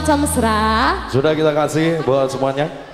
Macam Sudah kita kasih buat semuanya.